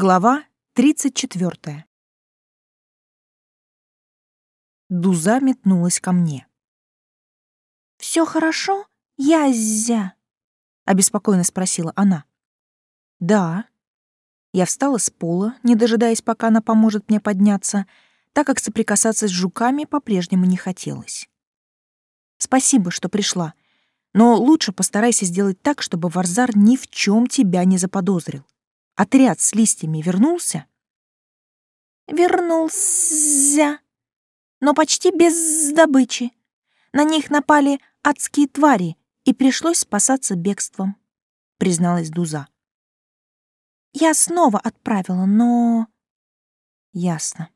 Глава 34. Дуза метнулась ко мне. Все хорошо, Язя?» — обеспокоенно спросила она. «Да». Я встала с пола, не дожидаясь, пока она поможет мне подняться, так как соприкасаться с жуками по-прежнему не хотелось. «Спасибо, что пришла, но лучше постарайся сделать так, чтобы Варзар ни в чем тебя не заподозрил. Отряд с листьями вернулся? Вернулся, но почти без добычи. На них напали адские твари, и пришлось спасаться бегством, призналась Дуза. Я снова отправила, но... Ясно.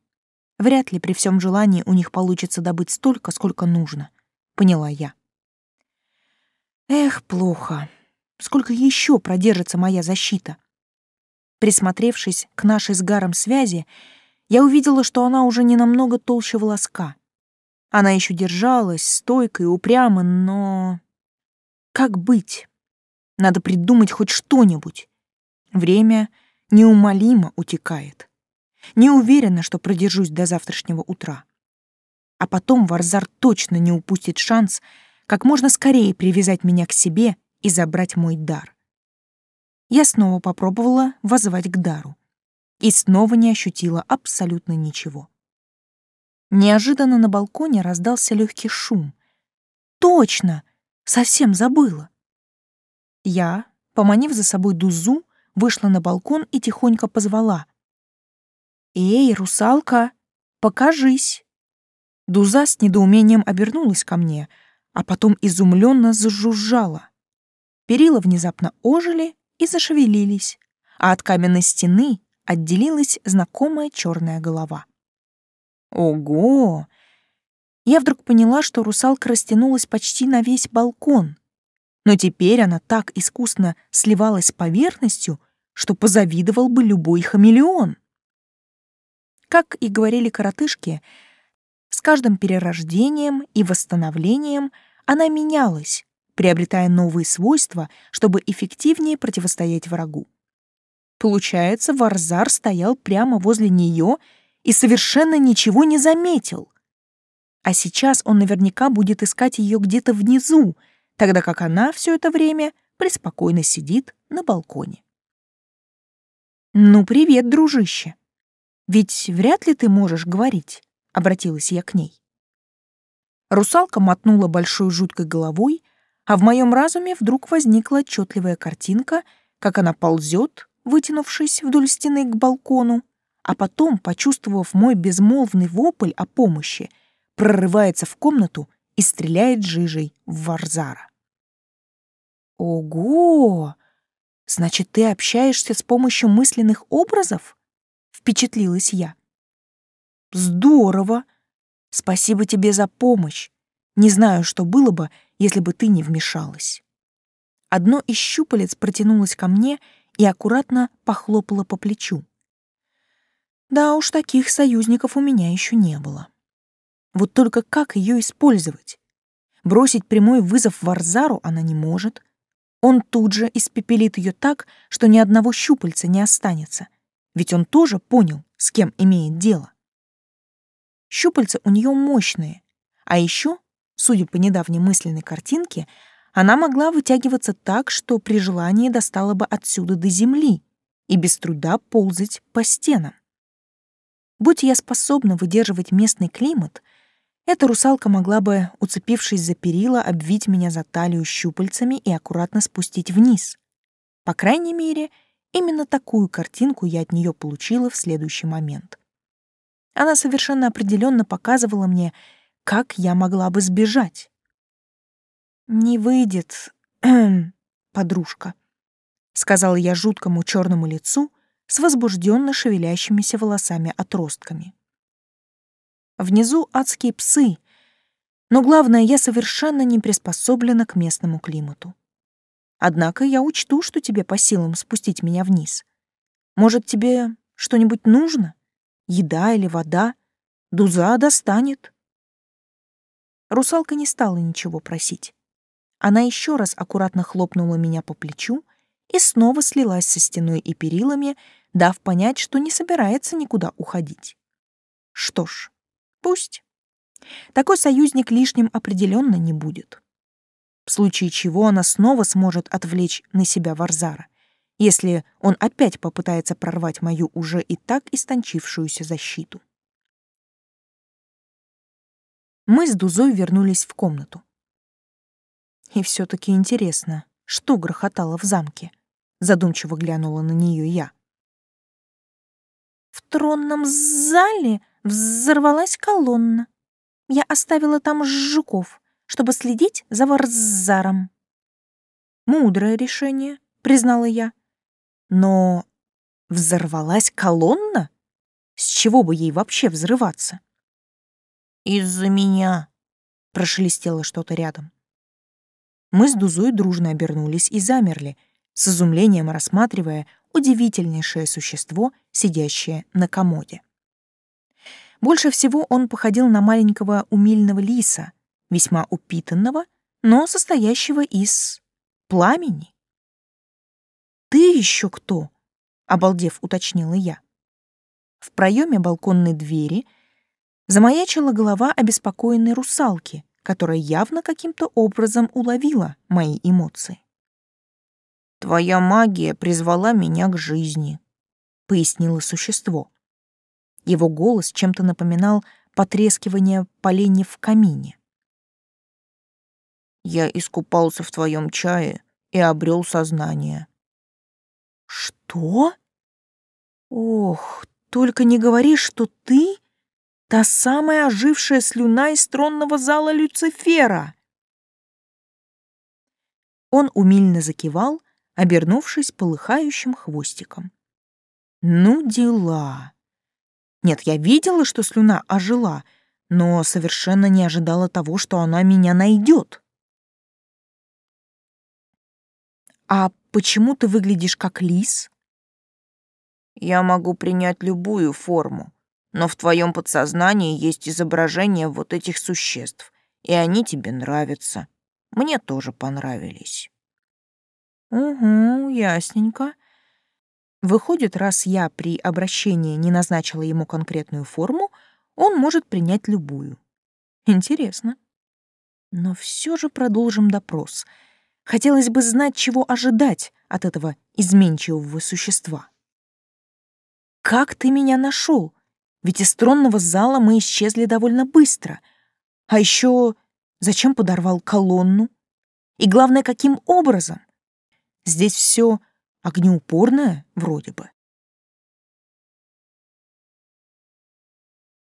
Вряд ли при всем желании у них получится добыть столько, сколько нужно, поняла я. Эх, плохо. Сколько еще продержится моя защита? Присмотревшись к нашей с Гаром связи, я увидела, что она уже не намного толще волоска. Она еще держалась, стойко и упрямо, но... Как быть? Надо придумать хоть что-нибудь. Время неумолимо утекает. Не уверена, что продержусь до завтрашнего утра. А потом Варзар точно не упустит шанс как можно скорее привязать меня к себе и забрать мой дар я снова попробовала воззвать к дару и снова не ощутила абсолютно ничего. Неожиданно на балконе раздался легкий шум. Точно! Совсем забыла. Я, поманив за собой Дузу, вышла на балкон и тихонько позвала. «Эй, русалка, покажись!» Дуза с недоумением обернулась ко мне, а потом изумленно зажужжала. Перила внезапно ожили, и зашевелились, а от каменной стены отделилась знакомая черная голова. Ого! Я вдруг поняла, что русалка растянулась почти на весь балкон, но теперь она так искусно сливалась с поверхностью, что позавидовал бы любой хамелеон. Как и говорили коротышки, с каждым перерождением и восстановлением она менялась, приобретая новые свойства, чтобы эффективнее противостоять врагу. Получается, Варзар стоял прямо возле нее и совершенно ничего не заметил. А сейчас он наверняка будет искать ее где-то внизу, тогда как она все это время преспокойно сидит на балконе. «Ну, привет, дружище. Ведь вряд ли ты можешь говорить», — обратилась я к ней. Русалка мотнула большой жуткой головой, а в моем разуме вдруг возникла отчетливая картинка, как она ползет, вытянувшись вдоль стены к балкону, а потом, почувствовав мой безмолвный вопль о помощи, прорывается в комнату и стреляет жижей в Варзара. «Ого! Значит, ты общаешься с помощью мысленных образов?» — впечатлилась я. «Здорово! Спасибо тебе за помощь. Не знаю, что было бы, если бы ты не вмешалась. Одно из щупалец протянулось ко мне и аккуратно похлопало по плечу. Да уж, таких союзников у меня еще не было. Вот только как ее использовать? Бросить прямой вызов Варзару она не может. Он тут же испепелит ее так, что ни одного щупальца не останется, ведь он тоже понял, с кем имеет дело. Щупальца у нее мощные, а еще Судя по недавней мысленной картинке, она могла вытягиваться так, что при желании достала бы отсюда до земли и без труда ползать по стенам. Будь я способна выдерживать местный климат, эта русалка могла бы, уцепившись за перила, обвить меня за талию щупальцами и аккуратно спустить вниз. По крайней мере, именно такую картинку я от нее получила в следующий момент. Она совершенно определенно показывала мне, как я могла бы сбежать? «Не выйдет, подружка», — сказала я жуткому черному лицу с возбужденно шевелящимися волосами-отростками. Внизу адские псы, но главное, я совершенно не приспособлена к местному климату. Однако я учту, что тебе по силам спустить меня вниз. Может, тебе что-нибудь нужно? Еда или вода? Дуза достанет. Русалка не стала ничего просить. Она еще раз аккуратно хлопнула меня по плечу и снова слилась со стеной и перилами, дав понять, что не собирается никуда уходить. Что ж, пусть. Такой союзник лишним определенно не будет. В случае чего она снова сможет отвлечь на себя Варзара, если он опять попытается прорвать мою уже и так истончившуюся защиту. Мы с Дузой вернулись в комнату. И все таки интересно, что грохотало в замке? Задумчиво глянула на нее я. В тронном зале взорвалась колонна. Я оставила там жуков, чтобы следить за Варзаром. Мудрое решение, признала я. Но взорвалась колонна? С чего бы ей вообще взрываться? Из-за меня, прошелестело что-то рядом. Мы с Дузой дружно обернулись и замерли, с изумлением рассматривая удивительнейшее существо, сидящее на комоде. Больше всего он походил на маленького умильного лиса, весьма упитанного, но состоящего из пламени. «Ты еще кто?» — обалдев, уточнила я. В проеме балконной двери замаячила голова обеспокоенной русалки, которая явно каким-то образом уловила мои эмоции. «Твоя магия призвала меня к жизни», — пояснило существо. Его голос чем-то напоминал потрескивание поленьев в камине. «Я искупался в твоем чае и обрел сознание». «Что? Ох, только не говори, что ты та самая ожившая слюна из тронного зала Люцифера!» Он умильно закивал, обернувшись полыхающим хвостиком. «Ну, дела!» Нет, я видела, что слюна ожила, но совершенно не ожидала того, что она меня найдет. «А почему ты выглядишь как лис?» «Я могу принять любую форму, но в твоем подсознании есть изображение вот этих существ, и они тебе нравятся. Мне тоже понравились». «Угу, ясненько. Выходит, раз я при обращении не назначила ему конкретную форму, он может принять любую. Интересно. Но все же продолжим допрос. Хотелось бы знать, чего ожидать от этого изменчивого существа. «Как ты меня нашел? Ведь из тронного зала мы исчезли довольно быстро. А еще зачем подорвал колонну? И главное, каким образом? Здесь все огнеупорное вроде бы.